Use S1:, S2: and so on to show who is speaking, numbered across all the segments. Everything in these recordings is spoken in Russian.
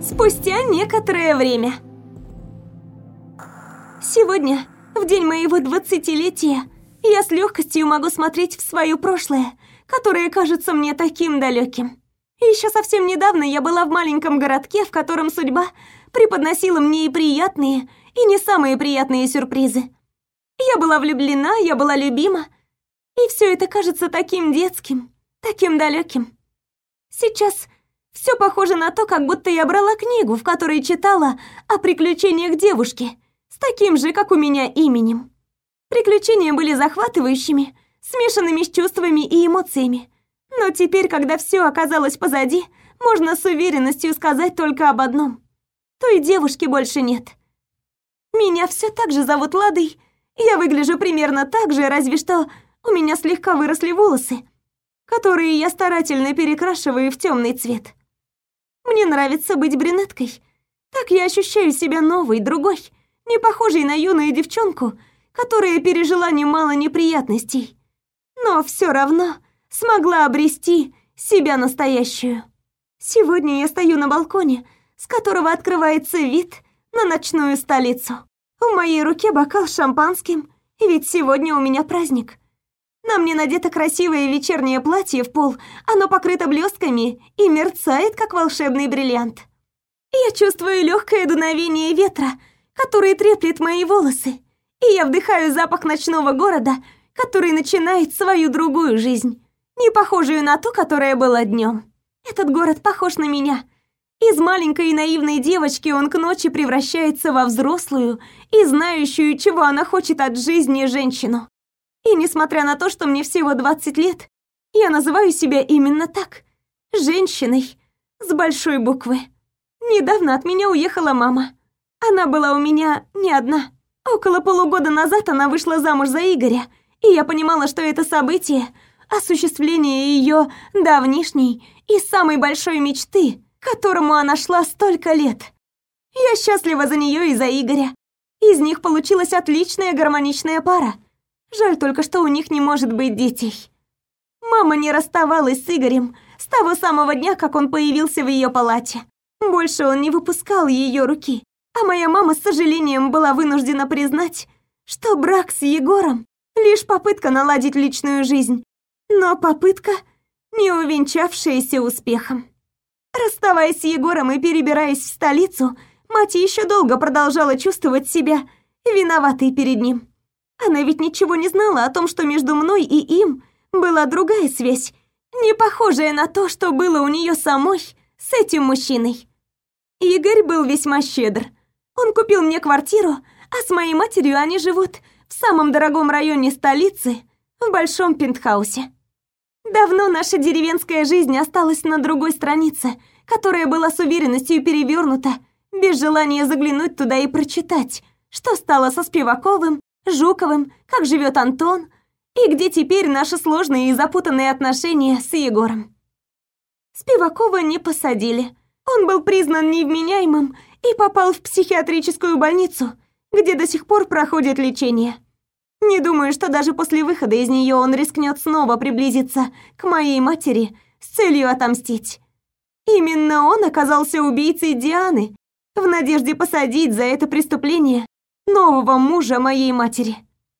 S1: Спустя некоторое время. Сегодня, в день моего двадцатилетия, я с легкостью могу смотреть в свое прошлое, которое кажется мне таким далеким. Еще совсем недавно я была в маленьком городке, в котором судьба преподносила мне и приятные, и не самые приятные сюрпризы. Я была влюблена, я была любима, и все это кажется таким детским, таким далеким. Сейчас все похоже на то, как будто я брала книгу, в которой читала о приключениях девушки с таким же, как у меня, именем. Приключения были захватывающими, смешанными с чувствами и эмоциями. Но теперь, когда все оказалось позади, можно с уверенностью сказать только об одном. Той девушки больше нет. Меня все так же зовут Ладой. Я выгляжу примерно так же, разве что у меня слегка выросли волосы, которые я старательно перекрашиваю в темный цвет. Мне нравится быть брюнеткой. Так я ощущаю себя новой, другой, не похожей на юную девчонку, которая пережила немало неприятностей. Но все равно смогла обрести себя настоящую. Сегодня я стою на балконе, с которого открывается вид на ночную столицу. В моей руке бокал с шампанским, ведь сегодня у меня праздник. На мне надето красивое вечернее платье в пол, оно покрыто блестками и мерцает, как волшебный бриллиант. Я чувствую легкое дуновение ветра, который треплет мои волосы, и я вдыхаю запах ночного города, который начинает свою другую жизнь, не похожую на ту, которая была днем. Этот город похож на меня. Из маленькой и наивной девочки он к ночи превращается во взрослую и знающую, чего она хочет от жизни женщину. И несмотря на то, что мне всего 20 лет, я называю себя именно так. Женщиной с большой буквы. Недавно от меня уехала мама. Она была у меня не одна. Около полугода назад она вышла замуж за Игоря, и я понимала, что это событие – осуществление ее давнишней и самой большой мечты, к которому она шла столько лет. Я счастлива за нее и за Игоря. Из них получилась отличная гармоничная пара. Жаль только, что у них не может быть детей. Мама не расставалась с Игорем с того самого дня, как он появился в ее палате. Больше он не выпускал ее руки. А моя мама с сожалением была вынуждена признать, что брак с Егором – лишь попытка наладить личную жизнь, но попытка, не увенчавшаяся успехом. Расставаясь с Егором и перебираясь в столицу, мать еще долго продолжала чувствовать себя виноватой перед ним. Она ведь ничего не знала о том, что между мной и им была другая связь, не похожая на то, что было у нее самой с этим мужчиной. Игорь был весьма щедр – он купил мне квартиру, а с моей матерью они живут в самом дорогом районе столицы, в большом пентхаусе. Давно наша деревенская жизнь осталась на другой странице, которая была с уверенностью перевернута, без желания заглянуть туда и прочитать, что стало со Спиваковым, Жуковым, как живет Антон и где теперь наши сложные и запутанные отношения с Егором. Спивакова не посадили. Он был признан невменяемым и попал в психиатрическую больницу, где до сих пор проходит лечение. Не думаю, что даже после выхода из нее он рискнет снова приблизиться к моей матери с целью отомстить. Именно он оказался убийцей Дианы в надежде посадить за это преступление нового мужа моей матери.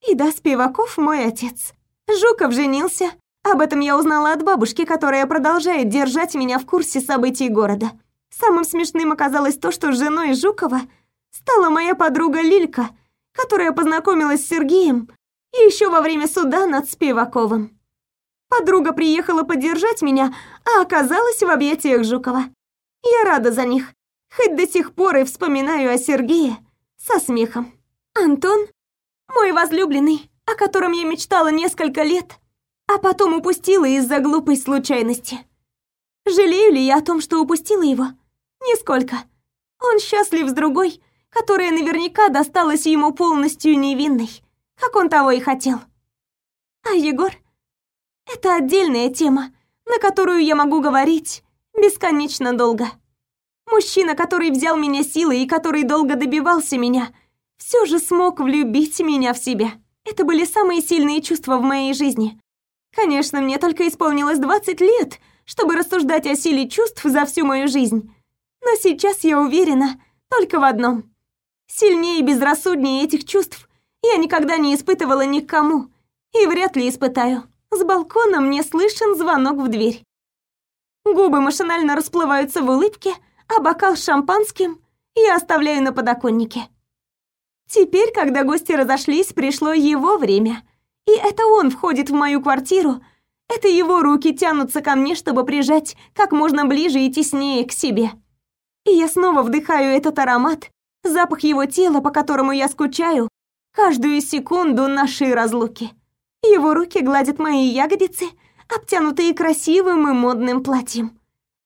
S1: И да, Спиваков мой отец. Жуков женился. Об этом я узнала от бабушки, которая продолжает держать меня в курсе событий города. Самым смешным оказалось то, что женой Жукова стала моя подруга Лилька, которая познакомилась с Сергеем еще во время суда над Спиваковым. Подруга приехала поддержать меня, а оказалась в объятиях Жукова. Я рада за них, хоть до сих пор и вспоминаю о Сергее со смехом. Антон, мой возлюбленный, о котором я мечтала несколько лет, а потом упустила из-за глупой случайности. Жалею ли я о том, что упустила его? Нисколько. Он счастлив с другой, которая наверняка досталась ему полностью невинной, как он того и хотел. А Егор — это отдельная тема, на которую я могу говорить бесконечно долго. Мужчина, который взял меня силой и который долго добивался меня, все же смог влюбить меня в себя. Это были самые сильные чувства в моей жизни. Конечно, мне только исполнилось 20 лет — чтобы рассуждать о силе чувств за всю мою жизнь. Но сейчас я уверена только в одном. Сильнее и безрассуднее этих чувств я никогда не испытывала никому и вряд ли испытаю. С балкона мне слышен звонок в дверь. Губы машинально расплываются в улыбке, а бокал с шампанским я оставляю на подоконнике. Теперь, когда гости разошлись, пришло его время. И это он входит в мою квартиру. Это его руки тянутся ко мне, чтобы прижать как можно ближе и теснее к себе. И я снова вдыхаю этот аромат, запах его тела, по которому я скучаю, каждую секунду нашей разлуки. Его руки гладят мои ягодицы, обтянутые красивым и модным платьем.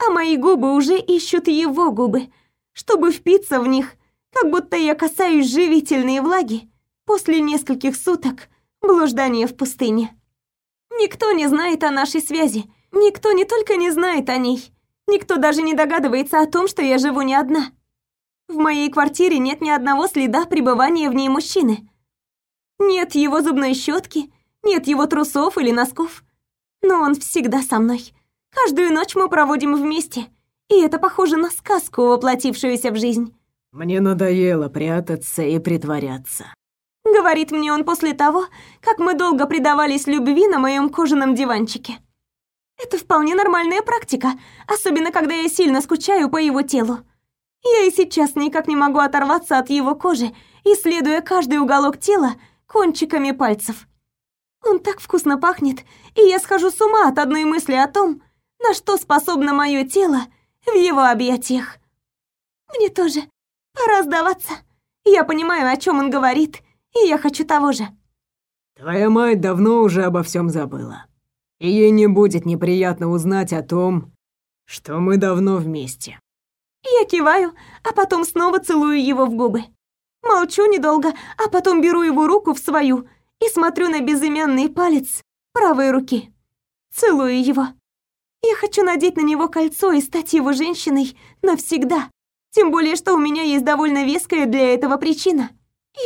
S1: А мои губы уже ищут его губы, чтобы впиться в них, как будто я касаюсь живительной влаги после нескольких суток блуждания в пустыне. Никто не знает о нашей связи, никто не только не знает о ней, никто даже не догадывается о том, что я живу не одна. В моей квартире нет ни одного следа пребывания в ней мужчины. Нет его зубной щетки, нет его трусов или носков. Но он всегда со мной. Каждую ночь мы проводим вместе, и это похоже на сказку, воплотившуюся в жизнь.
S2: Мне надоело прятаться и притворяться.
S1: Говорит мне он после того, как мы долго предавались любви на моем кожаном диванчике. Это вполне нормальная практика, особенно когда я сильно скучаю по его телу. Я и сейчас никак не могу оторваться от его кожи, исследуя каждый уголок тела кончиками пальцев. Он так вкусно пахнет, и я схожу с ума от одной мысли о том, на что способно мое тело в его объятиях. Мне тоже пора сдаваться. Я понимаю, о чем он говорит, и я хочу того же.
S2: Твоя мать давно уже обо всем забыла. И ей не будет неприятно узнать о том, что мы давно вместе.
S1: Я киваю, а потом снова целую его в губы. Молчу недолго, а потом беру его руку в свою и смотрю на безымянный палец правой руки. Целую его. Я хочу надеть на него кольцо и стать его женщиной навсегда. Тем более, что у меня есть довольно веская для этого причина.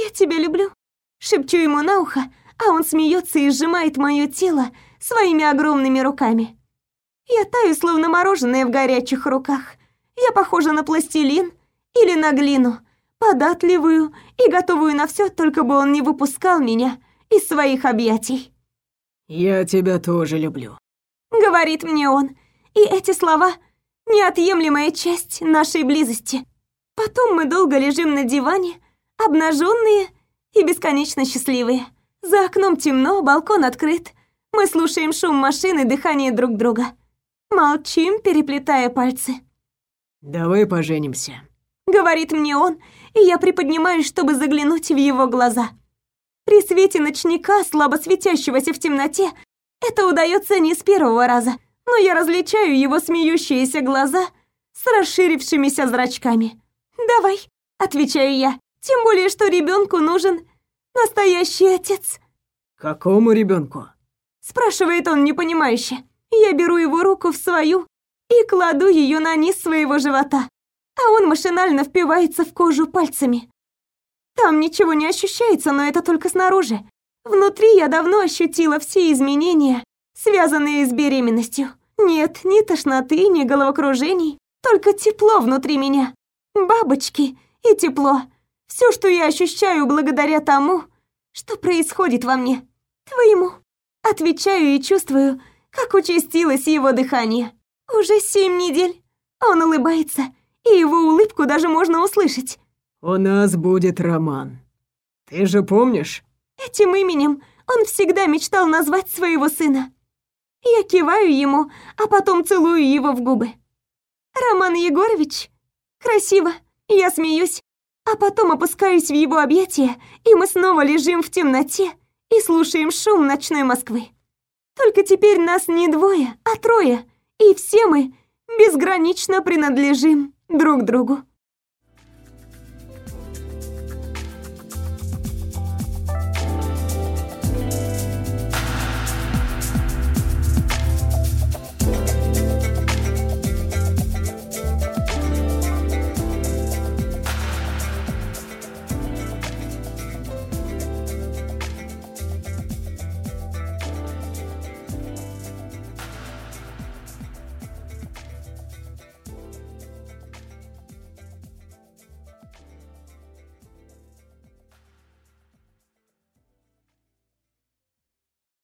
S1: Я тебя люблю. Шепчу ему на ухо, а он смеется и сжимает мое тело своими огромными руками. Я таю, словно мороженое в горячих руках. Я похожа на пластилин или на глину, податливую и готовую на все, только бы он не выпускал меня из своих объятий.
S2: «Я тебя тоже люблю», —
S1: говорит мне он, и эти слова — неотъемлемая часть нашей близости. Потом мы долго лежим на диване, обнаженные и бесконечно счастливые. За окном темно, балкон открыт. Мы слушаем шум машины, дыхание друг друга. Молчим, переплетая пальцы.
S2: «Давай поженимся», —
S1: говорит мне он, и я приподнимаюсь, чтобы заглянуть в его глаза. При свете ночника, слабо светящегося в темноте, это удается не с первого раза, но я различаю его смеющиеся глаза с расширившимися зрачками. «Давай», — отвечаю я, тем более, что ребенку нужен настоящий отец.
S2: «Какому ребенку?
S1: спрашивает он непонимающе. Я беру его руку в свою и кладу ее на низ своего живота, а он машинально впивается в кожу пальцами. Там ничего не ощущается, но это только снаружи. Внутри я давно ощутила все изменения, связанные с беременностью. Нет ни тошноты, ни головокружений, только тепло внутри меня. Бабочки и тепло. Все, что я ощущаю благодаря тому, что происходит во мне. Твоему. Отвечаю и чувствую, как участилось его дыхание. Уже семь недель. Он улыбается, и его улыбку даже можно услышать.
S2: «У нас будет роман. Ты же помнишь?»
S1: Этим именем он всегда мечтал назвать своего сына. Я киваю ему, а потом целую его в губы. «Роман Егорович?» «Красиво». Я смеюсь, а потом опускаюсь в его объятия, и мы снова лежим в темноте и слушаем шум ночной Москвы. Только теперь нас не двое, а трое, и все мы безгранично принадлежим друг другу.